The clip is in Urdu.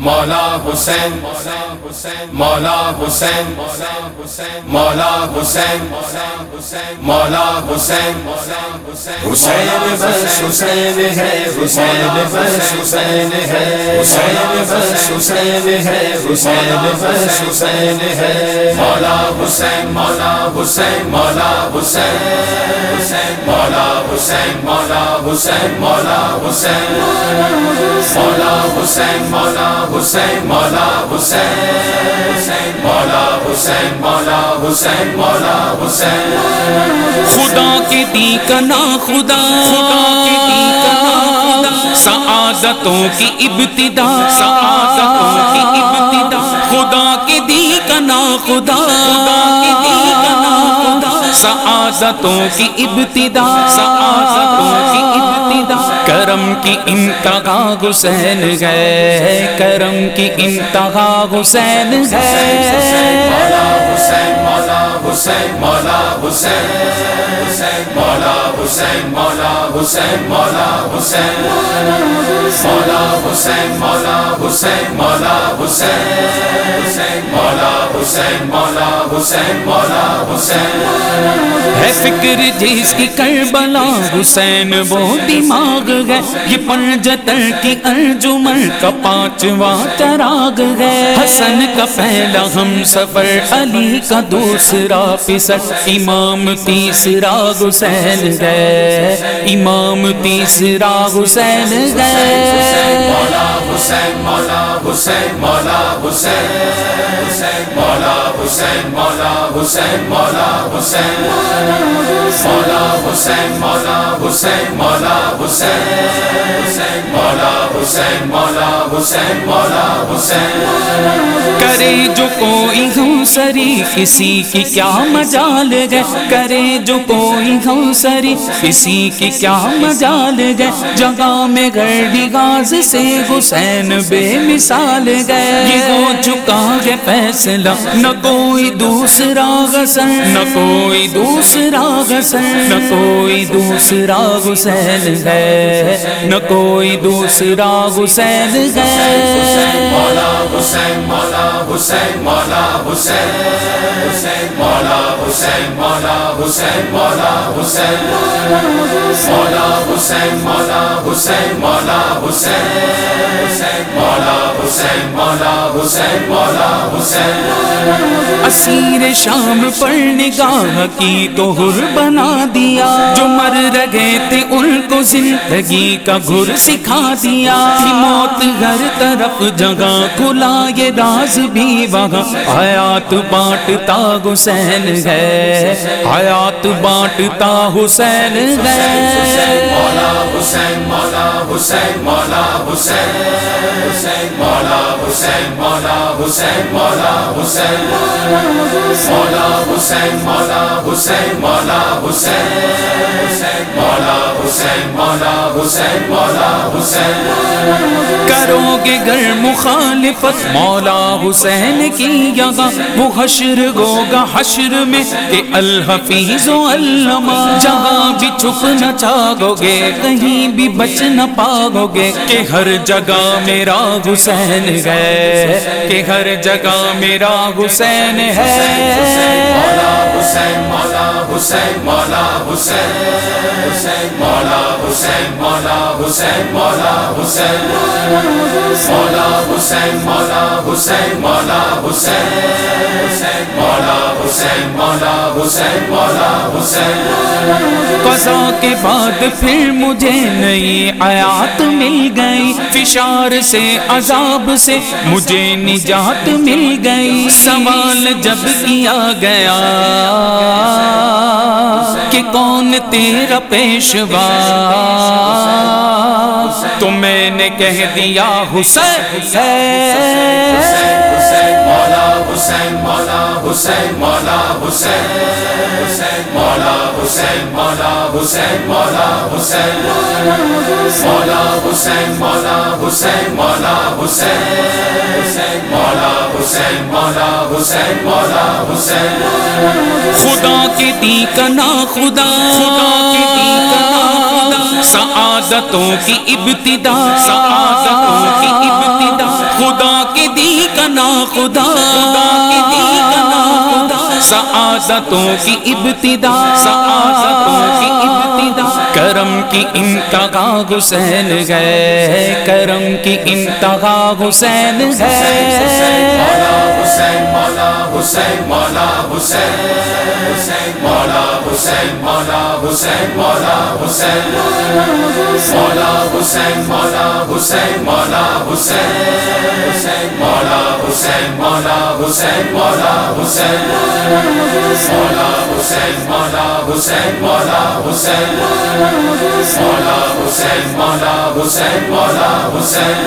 مولا حسین مولا حسین مولا حسین مولا حسین حسین بس حسین ہے حسین بس حسین ہے حسین بس حسین ہے حسین بس حسین ہے مولا حسین مولا حسین مولا حسین مولا حسین مولا حسین مولا حسین مولا حسین مولا حسین، مولا حسین مولا حسین مولا حسین مولا حسین۔ خدا کے دی کنا خدا خدا کے دی کنا سعادتوں کی ابتدا، سعادتوں کی ابتدا۔ خدا کے دی کنا خدا خدا کے دی کنا خدا۔ سعادتوں کی ابتدا، سعادتوں کی ابتدا کرم کی انتہا حسین ہے، کرم کی انتہا حسین ہے۔ مولا حسین مولا حسین مولا حسین مولا حسین مولا حسین۔ مولا حسین مولا حسین مولا حسین مولا حسین حسین مولا حسین مولا حسین۔ ہے فکر جس کی کربلا حسین وہ دماغ ہے۔ یہ پنجتر کی ارجمن کا پانچواں چراغ ہے۔ حسن کا پہلا ہم سفر علی کا دوسرا پسر۔ امام تیسرا حسین ہے۔ امام تیسرا حسین ہے۔ مولا حسین مولا حسین مولا حسین مولا مولا حسین مولا حسین مولا حسین. مولا حسین مولا حسین مولا حسین. مولا حسین مولا حسین مولا حسین. کرے جو کوئی ہم سری کسی کی کیا مجال گئے کرے جو کوئی ہم سری کسی کی کیا مجال گئے جگہ میں گردی گاز سے حسین بے مثال گئے یہ ہو چکا ہے فیصلہ۔ نہ کوئی دوسرا غسل۔ نہ کوئی دوسرا غسل۔ نہ کوئی دوسرا حسین ہے۔ نہ کوئی دوسرا حسین ہے مولا، حسین، مولا حسین مولا حسین حسین حسین، مولا حسین مولا حسین مولا حسین مولا حسین مولا حسین مولا حسین مولا حسین مولا حسین۔ اسیر شام پر نگاہ کی تو ہر بنا دیا۔ جو مر رہے تھے ان کو زندگی کا گھر سکھا دیا۔ موت ہر طرف، جگہ کھلا یہ راز بھی وہاں۔ حیات بانٹتا حسین ہے حیات بانٹتا حسین ہے۔ مولا حسین مولا حسین مولا حسین مولا حسین مولا حسین مولا حسین مولا حسین مولا حسین مولا حسین مولا حسین مولا حسین مولا حسین کرو گے گھر مخالفت، مولا حسین کی یہاں وہ حشر گوگا حشر میں کہ الحفیظ و علما جہاں بھی چھپ نہ چاگو گے کہیں بھی بچ نہ پاگو گے کہ ہر جگہ میرا حسین ہے، کہ ہر جگہ میرا حسین ہے۔ مولا حسین مولا حسین مولا حسین حسین، مولا حسین مولا حسین مولا حسین۔ مولا حسین مولا حسین مولا حسین۔ مولا حسین مولا حسین۔ قضا کے بعد پھر مجھے نئی آیات مل گئی۔ فشار سے، عذاب سے مجھے نجات مل گئی۔ سوال جب کیا گیا کہ کون تیرا پیشوا؟ کہہ دیا حسین ہے حسین مولا حسین مولا حسین مولا حسین مولا حسین مولا حسین مولا حسین مولا حسین مولا حسین مولا حسین مولا حسین مولا حسین مولا حسین خدا کے دی کنا خدا خدا کے دی کنا سعادتوں کی ابتدا، سعادتوں کی ابتدا۔ خدا نا خدا۔ کی دی سعادتوں کی ابتدا، سعادتوں کی ابتدا۔ کرم کی انتہا حسین گئے کرم کی انتہا حسین گئے حسین، مولا حسین مولا حسین، مولا حسین مولا حسین مولا حسین مولا حسین مولا حسین مولا حسین مولا حسین مولا حسین مولا حسین مولا حسین مولا حسین مولا حسین مولا حسین مولا حسین مولا حسین